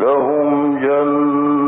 لهم جنات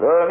قال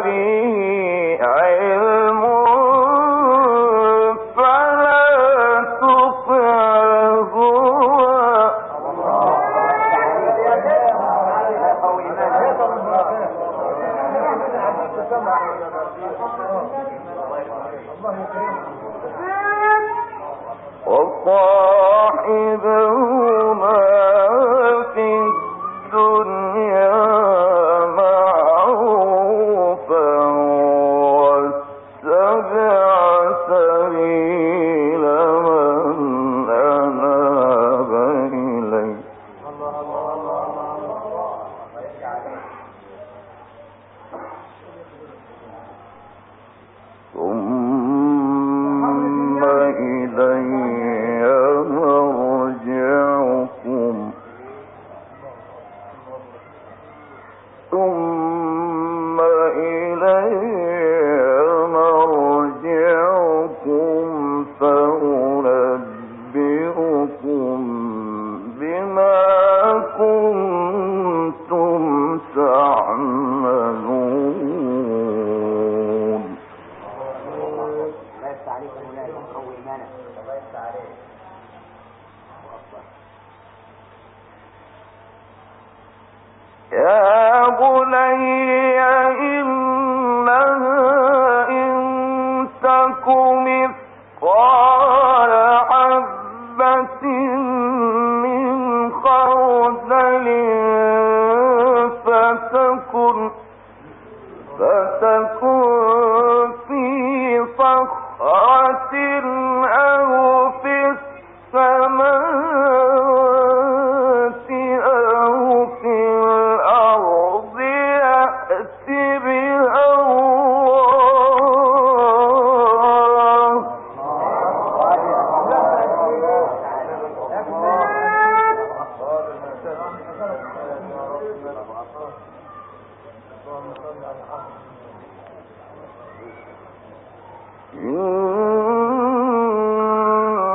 به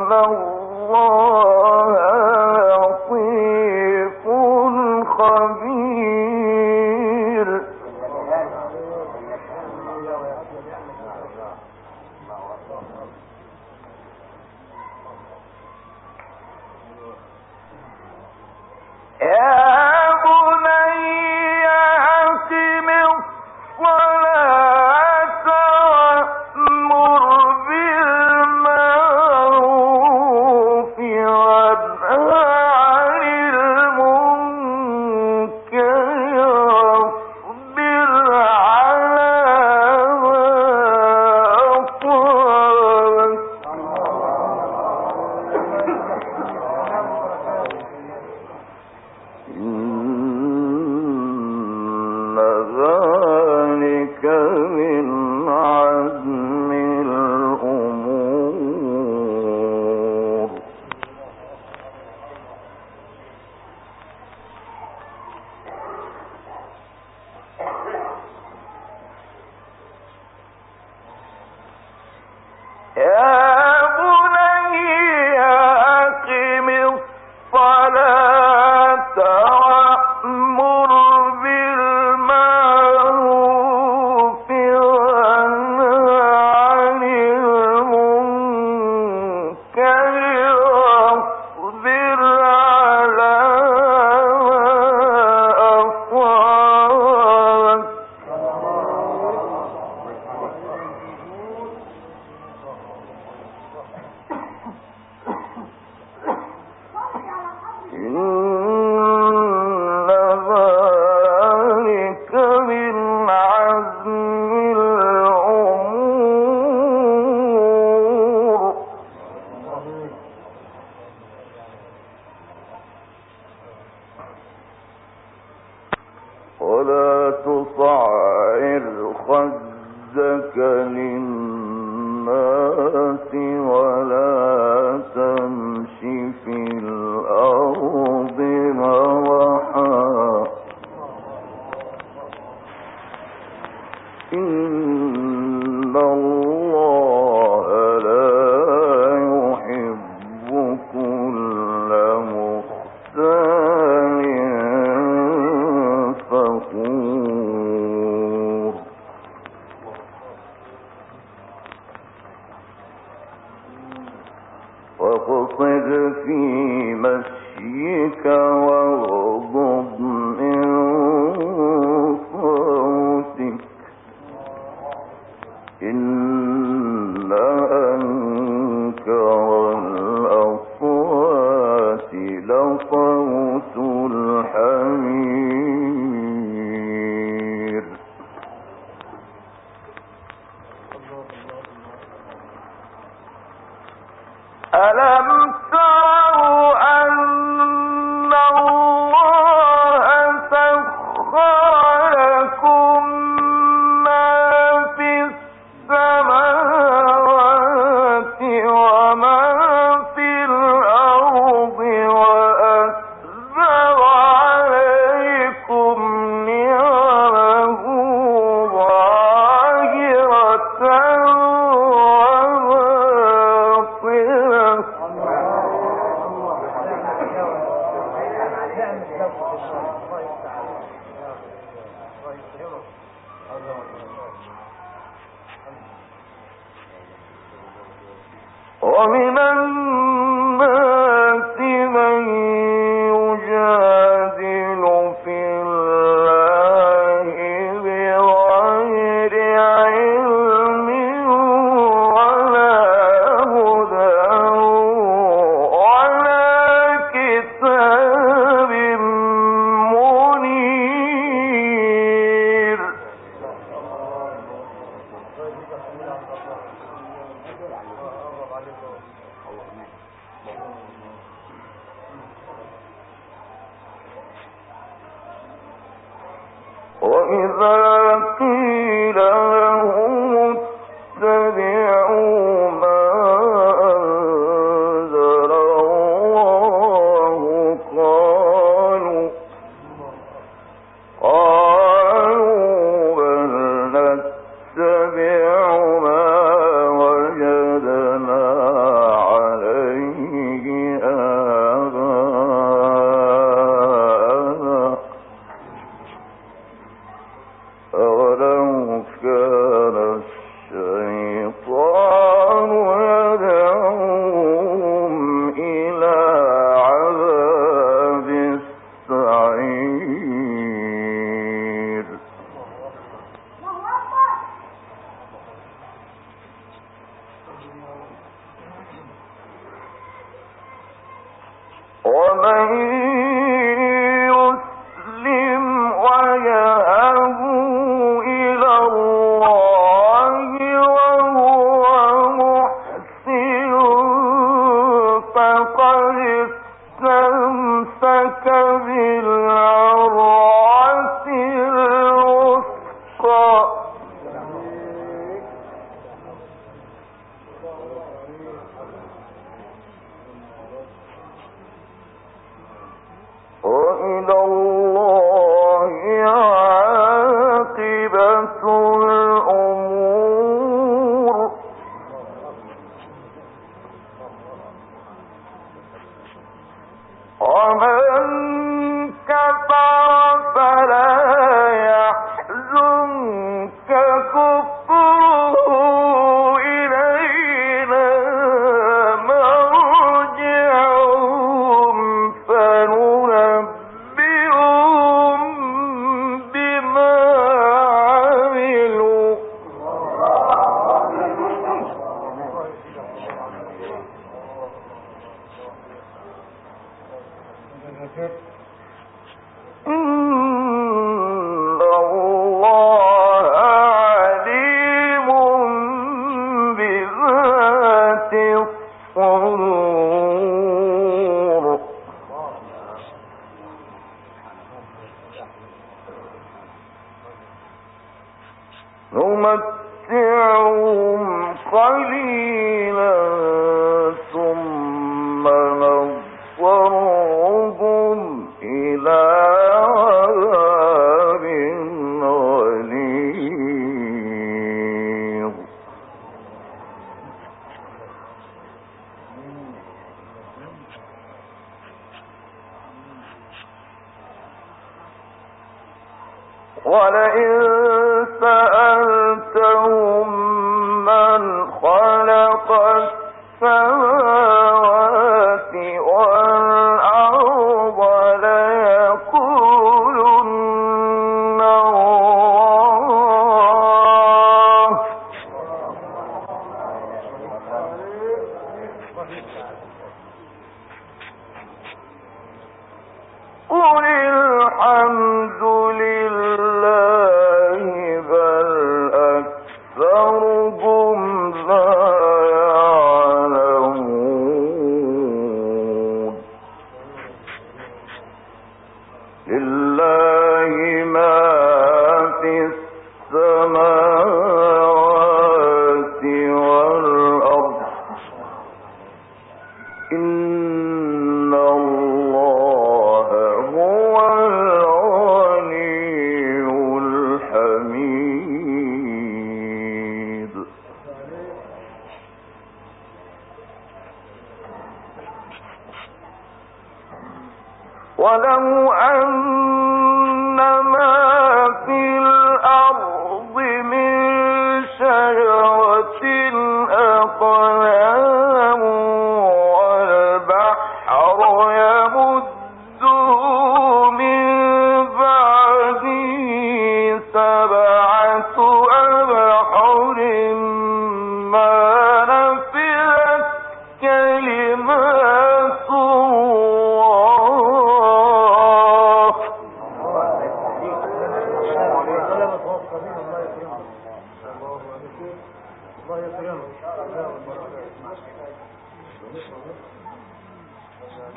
في أن Or قليلا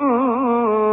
الله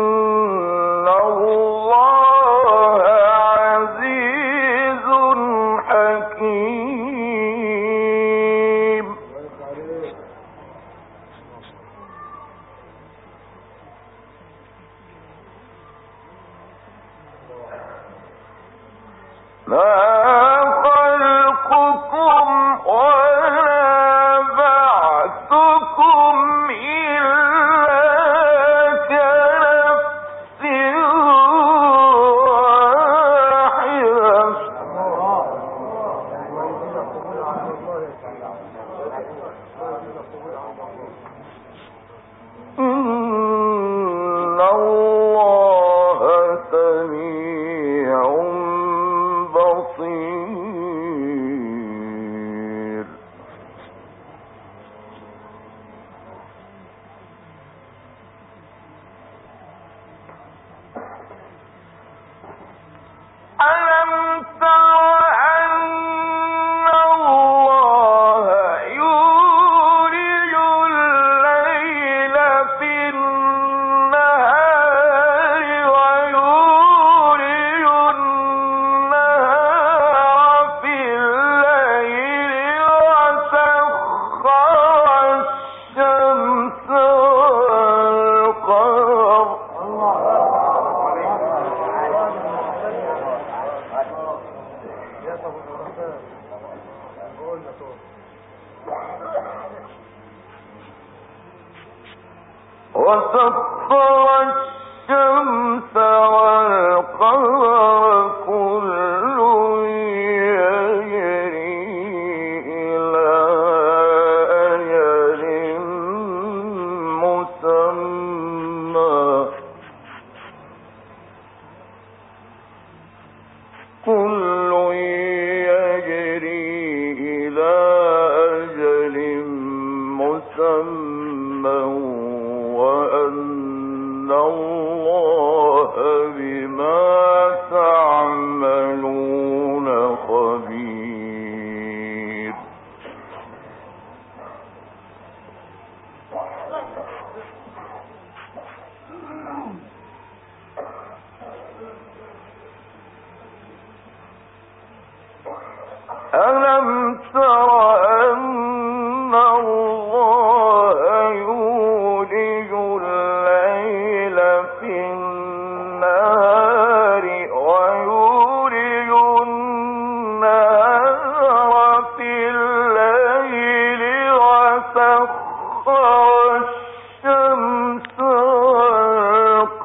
إن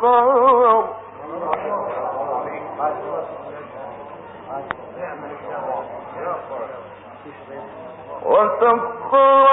والقمر وسخر